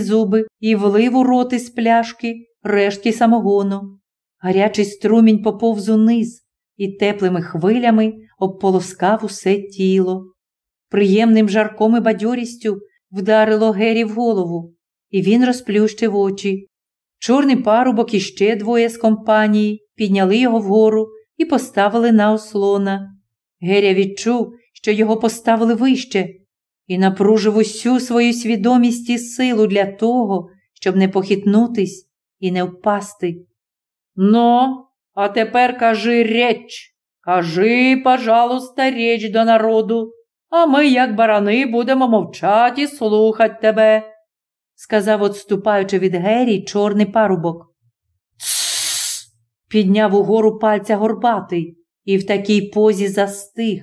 зуби і влив у роти з пляшки рештки самогону. Гарячий струмінь поповз униз і теплими хвилями обполоскав усе тіло. Приємним жарком і бадьорістю вдарило Гері в голову, і він розплющив очі. Чорний парубок і ще двоє з компанії підняли його вгору і поставили на ослона. Геря відчув, що його поставили вище, і напружив усю свою свідомість і силу для того, щоб не похитнутись і не впасти. Ну, а тепер кажи реч, кажи, пожалуйста, реч до народу, а ми, як барани, будемо мовчати і слухати тебе, сказав, отступаючи від Гері, чорний парубок. Підняв угору пальця горбатий і в такій позі застиг.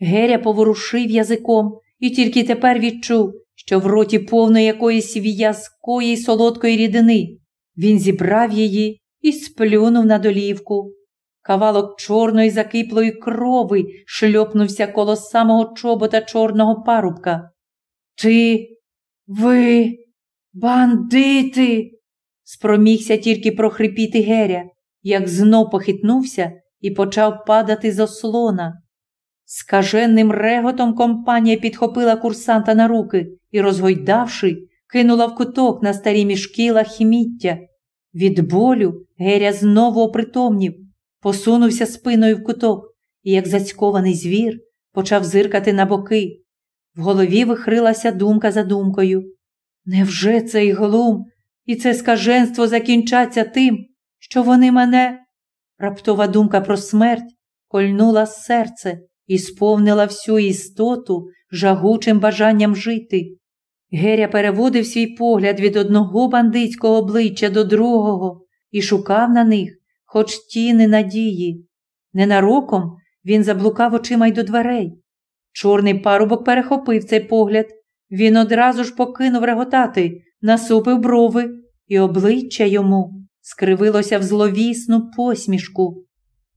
Геря поворушив язиком і тільки тепер відчув, що в роті повно якоїсь в'язкої солодкої рідини. Він зібрав її і сплюнув на долівку. Кавалок чорної закиплої крови шльопнувся коло самого чобота чорного парубка. Ти, ви, бандити, спромігся тільки прохрипіти Геря, як знов похитнувся і почав падати з ослона. Скаженним реготом компанія підхопила курсанта на руки і, розгойдавши, кинула в куток на старі мішки лахміття. Від болю Геря знову опритомнів, посунувся спиною в куток і, як зацькований звір, почав зиркати на боки. В голові вихрилася думка за думкою. Невже цей глум і це скаженство закінчаться тим, що вони мене? Раптова думка про смерть кольнула серце і сповнила всю істоту жагучим бажанням жити. Геря переводив свій погляд від одного бандитського обличчя до другого і шукав на них хоч тіни надії. Ненароком він заблукав очима й до дверей. Чорний парубок перехопив цей погляд. Він одразу ж покинув реготати, насупив брови, і обличчя йому скривилося в зловісну посмішку.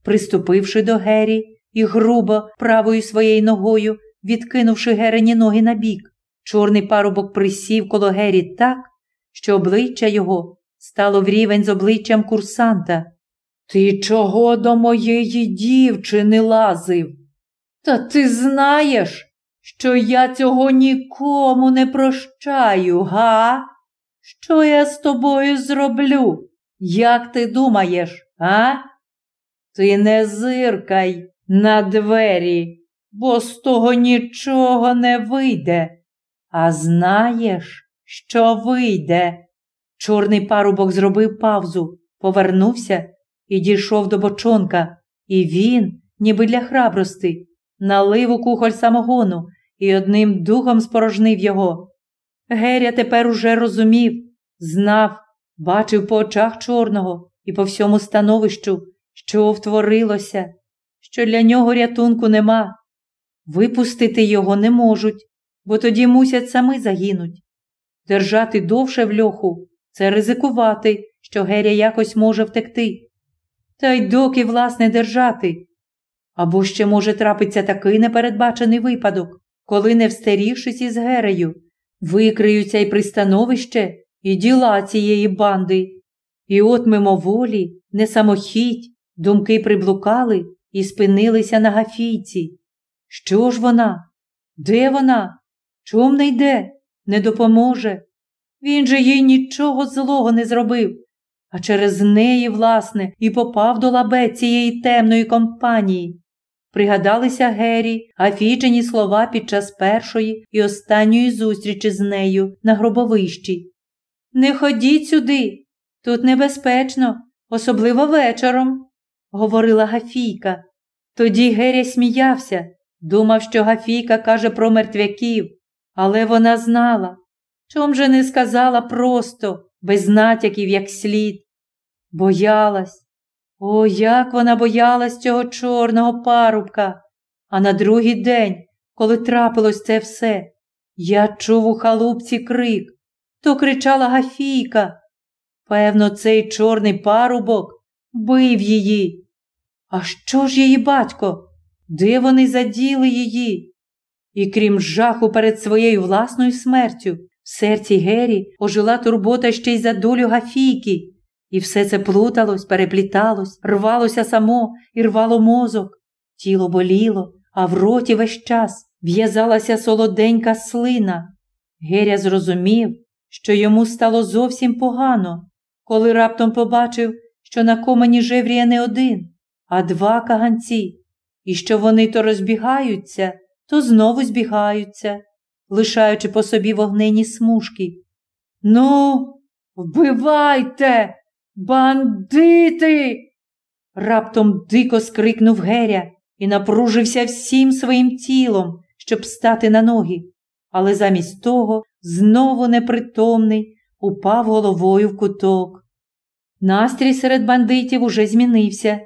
Приступивши до Гері і грубо правою своєю ногою, відкинувши Герені ноги на бік, чорний парубок присів коло Гері так, що обличчя його стало в рівень з обличчям курсанта. Ти чого до моєї дівчини лазив? Та ти знаєш, що я цього нікому не прощаю, га? Що я з тобою зроблю? Як ти думаєш, а? Ти не зиркай на двері, бо з того нічого не вийде. А знаєш, що вийде? Чорний парубок зробив павзу, повернувся і дійшов до бочонка, і він, ніби для храбрости, налив у кухоль самогону і одним духом спорожнив його. Геря тепер уже розумів, знав, бачив по очах чорного і по всьому становищу, що втворилося, що для нього рятунку нема. Випустити його не можуть, бо тоді мусять самі загинуть. Держати довше в льоху це ризикувати, що Геря якось може втекти. Та й доки, власне, держати. Або ще може трапиться такий непередбачений випадок, коли, не встерівшись із Герею, викриються й пристановище, і діла цієї банди. І от мимоволі, не самохідь, думки приблукали і спинилися на гафійці. Що ж вона? Де вона? Чом не йде? Не допоможе? Він же їй нічого злого не зробив, а через неї, власне, і попав до лабе цієї темної компанії. Пригадалися Гері, Афіджені слова під час першої і останньої зустрічі з нею на гробовищі. Не ходіть сюди, тут небезпечно, особливо вечором, говорила Гафійка. Тоді Геря сміявся, думав, що Гафійка каже про мертвяків, але вона знала. Чом же не сказала просто, без натяків, як слід. Боялась. О, як вона боялась цього чорного парубка. А на другий день, коли трапилось це все, я чув у халупці крик. То кричала Гафійка. Певно, цей чорний парубок бив її. А що ж її батько? Де вони заділи її? І крім жаху перед своєю власною смертю, В серці Гері ожила турбота ще й за долю Гафійки, і все це плуталось, перепліталось, рвалося само і рвало мозок. Тіло боліло, а в роті весь час в'язалася солоденька слина. Геря зрозумів, що йому стало зовсім погано, коли раптом побачив, що на комені жевріє не один, а два каганці, і що вони то розбігаються, то знову збігаються, лишаючи по собі вогнені смужки. Ну, вбивайте, бандити! Раптом дико скрикнув Геря і напружився всім своїм тілом, щоб стати на ноги, але замість того знову непритомний упав головою в куток. Настрій серед бандитів уже змінився.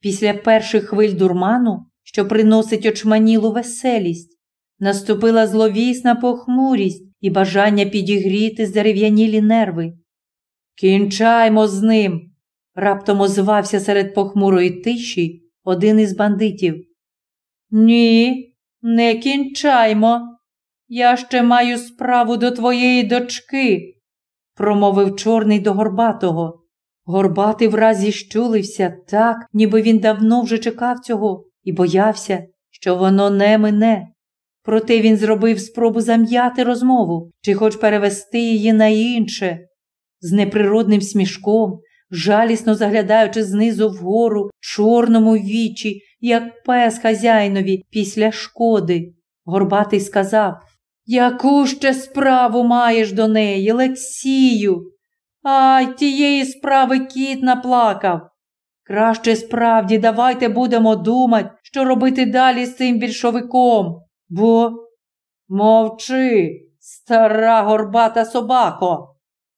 Після перших хвиль дурману, що приносить очманілу веселість, наступила зловісна похмурість і бажання підігріти здерев'янілі нерви. Кінчаймо з ним, раптом озвався серед похмурої тиші один із бандитів. Ні, не кінчаймо. Я ще маю справу до твоєї дочки, промовив чорний до Горбатого. Горбатий враз зіщулився так, ніби він давно вже чекав цього і боявся, що воно не мине. Проте він зробив спробу зам'яти розмову чи хоч перевести її на інше. З неприродним смішком, жалісно заглядаючи знизу вгору, чорному вічі, як пес хазяйнові після шкоди, Горбатий сказав Яку ще справу маєш до неї, Лексію? Ай, тієї справи кіт наплакав. Краще справді давайте будемо думати, що робити далі з цим більшовиком, бо мовчи, стара горбата собако,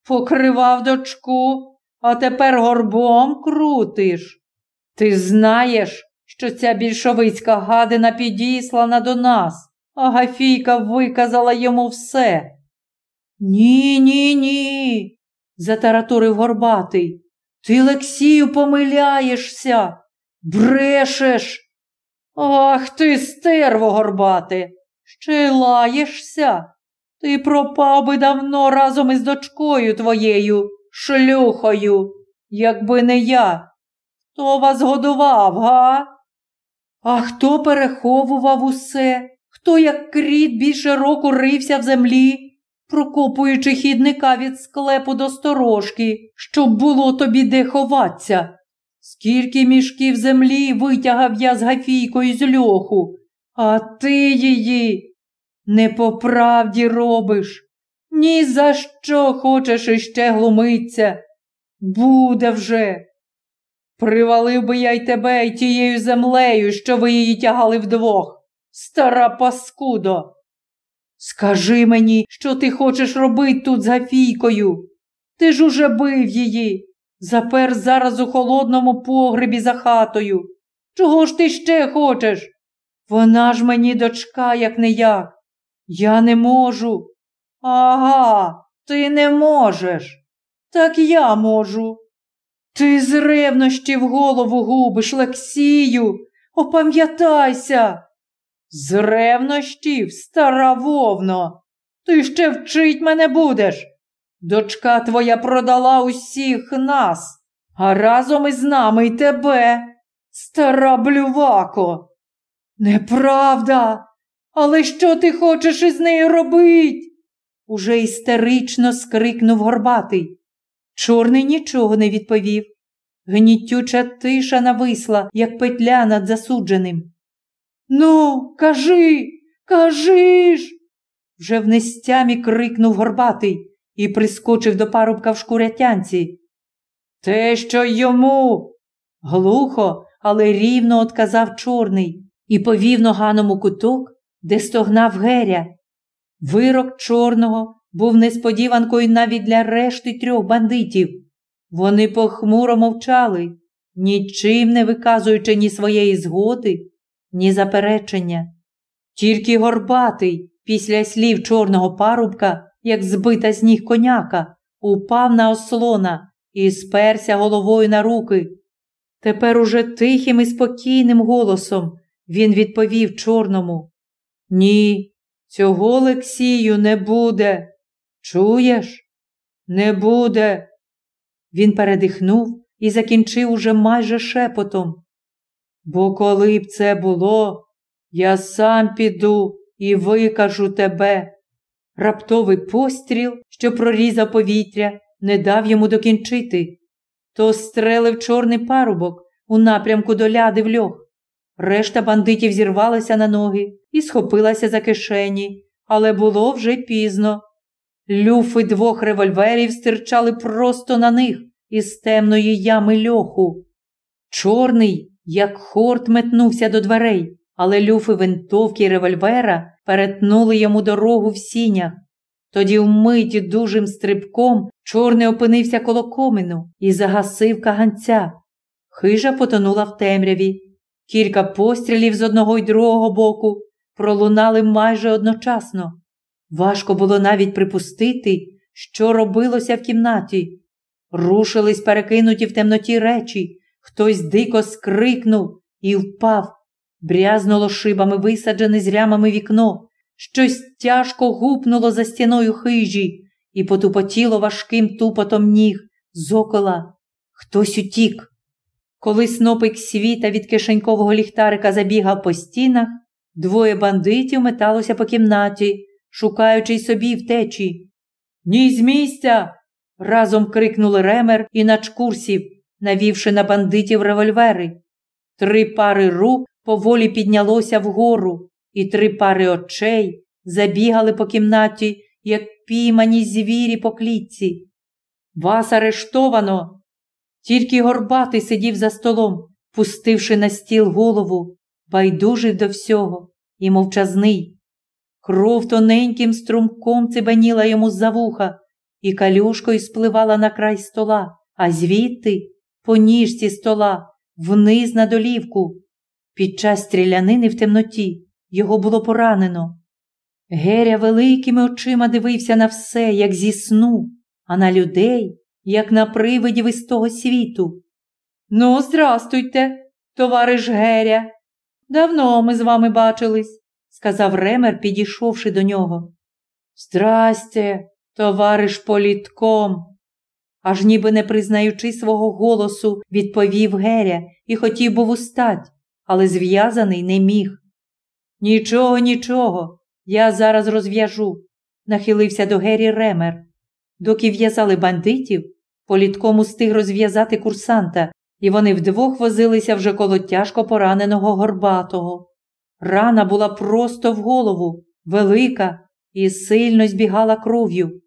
покривав дочку, а тепер горбом крутиш. Ти знаєш, що ця більшовицька гадина підіслана до нас, а Гафійка виказала йому все. Ні, ні, ні, затараторив Горбатий. Ти, Лексію, помиляєшся, брешеш. Ах ти, стерво, горбати, ще лаєшся. Ти пропав би давно разом із дочкою твоєю, шлюхою, якби не я. Хто вас годував, га? А хто переховував усе? Хто, як кріт, більше року рився в землі? Прокопуючи хідника від склепу до сторожки, щоб було тобі де ховатися. Скільки мішків землі витягав я з Гафійкою з льоху, а ти її не по правді робиш. Ні за що хочеш іще глумиться. Буде вже. Привалив би я й тебе й тією землею, що ви її тягали вдвох. Стара паскудо. Скажи мені, що ти хочеш робити тут з Гафійкою? Ти ж уже бив її, запер зараз у холодному погребі за хатою. Чого ж ти ще хочеш? Вона ж мені дочка, як не як. Я не можу. Ага, ти не можеш. Так я можу. Ти з ревнощі в голову губиш, Лексію. Опам'ятайся. З ревнощів, стара вовно, ти ще вчить мене будеш. Дочка твоя продала усіх нас, а разом із нами й тебе, стара блювако. Неправда, але що ти хочеш із нею робить? Уже істерично скрикнув горбатий. Чорний нічого не відповів. Гнітюча тиша нависла, як петля над засудженим. Ну, кажи, кажи ж. Вже в нестямі крикнув горбатий і прискочив до парубка в шкурятянці. Те, що йому. Глухо, але рівно отказав чорний і повів ноганом у куток, де стогнав Геря. Вирок чорного був несподіванкою навіть для решти трьох бандитів. Вони похмуро мовчали, нічим не виказуючи ні своєї згоди, ні заперечення. Тільки горбатий, після слів чорного парубка, як збита з ніг коняка, упав на ослона і сперся головою на руки. Тепер уже тихим і спокійним голосом він відповів чорному. Ні, цього Олексію не буде. Чуєш? Не буде. Він передихнув і закінчив уже майже шепотом. Бо коли б це було, я сам піду і викажу тебе. Раптовий постріл, що прорізав повітря, не дав йому докінчити. То стрелив чорний парубок у напрямку до ляди в льох. Решта бандитів зірвалася на ноги і схопилася за кишені, але було вже пізно. Люфи двох револьверів стирчали просто на них із темної ями льоху. Чорний, як хорт, метнувся до дверей, але люфи винтовки й револьвера перетнули йому дорогу в сінях. Тоді вмить дужим стрибком чорний опинився коло комину і загасив каганця. Хижа потонула в темряві. Кілька пострілів з одного й другого боку пролунали майже одночасно. Важко було навіть припустити, що робилося в кімнаті. Рушились перекинуті в темноті речі, хтось дико скрикнув і впав. Брязнуло шибами висаджене з рямами вікно, щось тяжко гупнуло за стіною хижі і потупотіло важким тупотом ніг зокола. Хтось утік. Коли снопик світа від кишенькового ліхтарика забігав по стінах, двоє бандитів металося по кімнаті, шукаючи й собі втечі. Ні з місця. разом крикнули ремер і начкурсів, навівши на бандитів револьвери. Три пари рук поволі піднялося вгору, і три пари очей забігали по кімнаті, як піймані звірі по клітці. Вас арештовано. Тільки горбатий сидів за столом, пустивши на стіл голову, байдужий до всього і мовчазний. Кров тоненьким струмком цибаніла йому за вуха і калюшкою спливала на край стола, а звідти, по ніжці стола, вниз на долівку. Під час стрілянини в темноті його було поранено. Геря великими очима дивився на все, як зі сну, а на людей, як на привидів із того світу. Ну, здрастуйте, товариш Геря. Давно ми з вами бачились сказав Ремер, підійшовши до нього. Здрасте, товариш політком. Аж ніби не признаючи свого голосу, відповів Геря і хотів був устать, але зв'язаний не міг. Нічого, нічого, я зараз розв'яжу, нахилився до Гері Ремер. Доки в'язали бандитів, політком устиг розв'язати курсанта, і вони вдвох возилися вже коло тяжко пораненого горбатого. Рана була просто в голову, велика і сильно збігала кров'ю.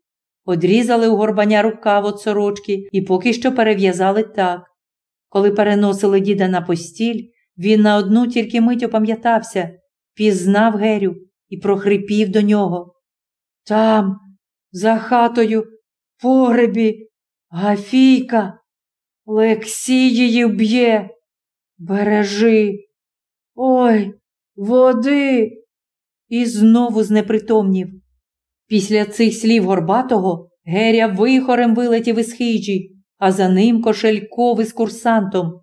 Одрізали у горбаня рукав от сорочки і поки що перев'язали так. Коли переносили діда на постіль, він на одну тільки мить опам'ятався, пізнав Герю і прохрипів до нього. Там, за хатою, погребі, Гафійка, Лексій її вб'є. Бережи. Ой, Води. І знову знепритомнів. Після цих слів Горбатого Геря вихорем вилетів із хижі, а за ним кошельков із курсантом.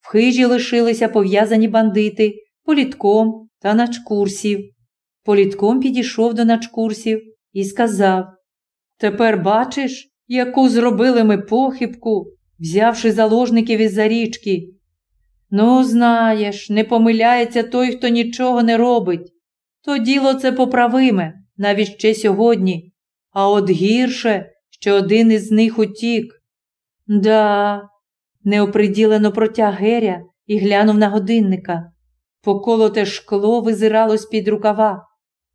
В хижі лишилися пов'язані бандити, політком та начкурсів. Політком підійшов до начкурсів і сказав Тепер бачиш, яку зробили ми похибку, взявши заложників із за річки. Ну, знаєш, не помиляється той, хто нічого не робить. То діло це поправиме, навіть ще сьогодні. А от гірше, що один із них утік. Да, неоприділено протяг Геря і глянув на годинника. Поколоте шкло визирало з-під рукава.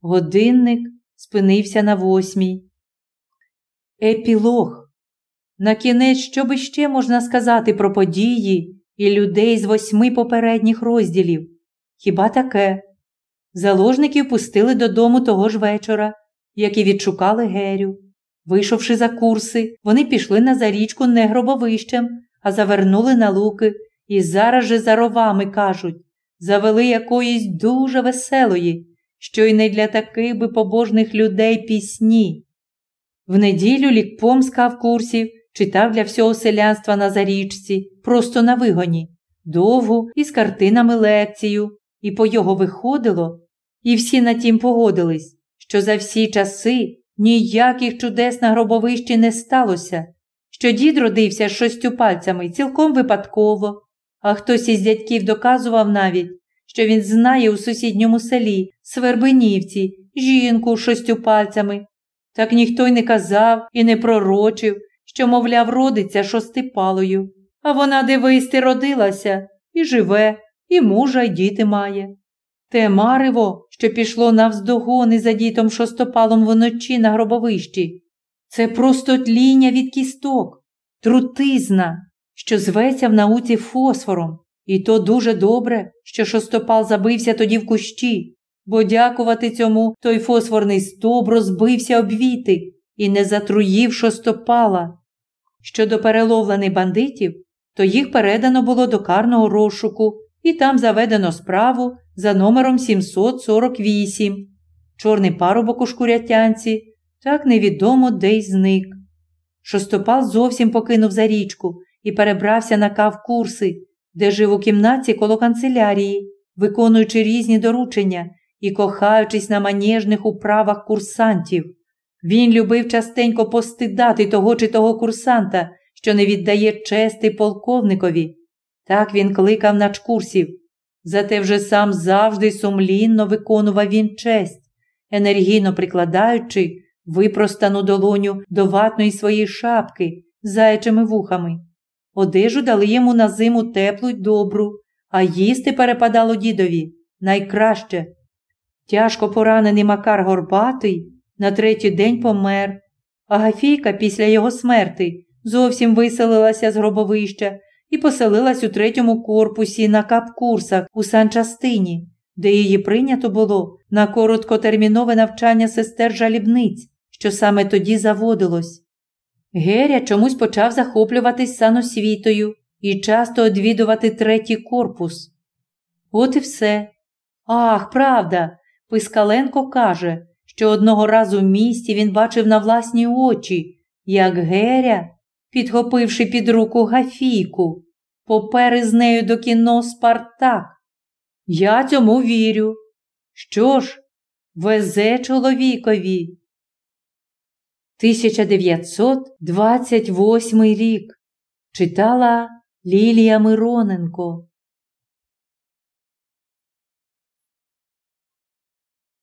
Годинник спинився на восьмій. Епілог. На кінець, що би ще можна сказати про події, і людей з восьми попередніх розділів. Хіба таке? Заложників пустили додому того ж вечора, як і відшукали Герю. Вийшовши за курси, вони пішли на зарічку не гробовищем, а завернули на луки і зараз же за ровами кажуть завели якоїсь дуже веселої, що й не для таких би побожних людей пісні. В неділю лікпом скав курсів читав для всього селянства на зарічці, просто на вигоні, довгу із картинами лекцію, і по його виходило, і всі на тім погодились, що за всі часи ніяких чудес на гробовищі не сталося, що дід родився з шостю пальцями цілком випадково, а хтось із дядьків доказував навіть, що він знає у сусідньому селі, Свербенівці, жінку з шостю пальцями. Так ніхто й не казав і не пророчив, що, мовляв, родиться шостипалою. А вона, дивись, ти родилася і живе, і мужа, й діти має. Те марево, що пішло навздогони за дітом шостопалом вночі на гробовищі, це просто тління від кісток, трутизна, що зветься в науці фосфором, і то дуже добре, що шостопал забився тоді в кущі, бо дякувати цьому той фосфорний стовб розбився об віти і не затруїв шостопала. Щодо переловлених бандитів, то їх передано було до карного розшуку і там заведено справу за номером 748. Чорний парубок у шкурятянці так невідомо де й зник. Шостопал зовсім покинув за річку і перебрався на кавкурси, де жив у кімнаті коло канцелярії, виконуючи різні доручення і кохаючись на манежних управах курсантів. Він любив частенько постидати того чи того курсанта, що не віддає чести полковникові. Так він кликав начкурсів. Зате вже сам завжди сумлінно виконував він честь, енергійно прикладаючи випростану долоню до ватної своєї шапки з заячими вухами. Одежу дали йому на зиму теплу й добру, а їсти перепадало дідові найкраще. Тяжко поранений Макар Горбатий на третій день помер, а Гафійка після його смерти зовсім виселилася з гробовища і поселилась у третьому корпусі на капкурсах у санчастині, де її прийнято було на короткотермінове навчання сестер жалібниць, що саме тоді заводилось. Геря чомусь почав захоплюватись саносвітою і часто одвідувати третій корпус. От і все. Ах, правда, Пискаленко каже, що одного разу в місті він бачив на власні очі, як Геря, підхопивши під руку Гафійку, попери з нею до кіно Спартак. Я цьому вірю. Що ж, везе чоловікові. 1928 рік читала Лілія Мироненко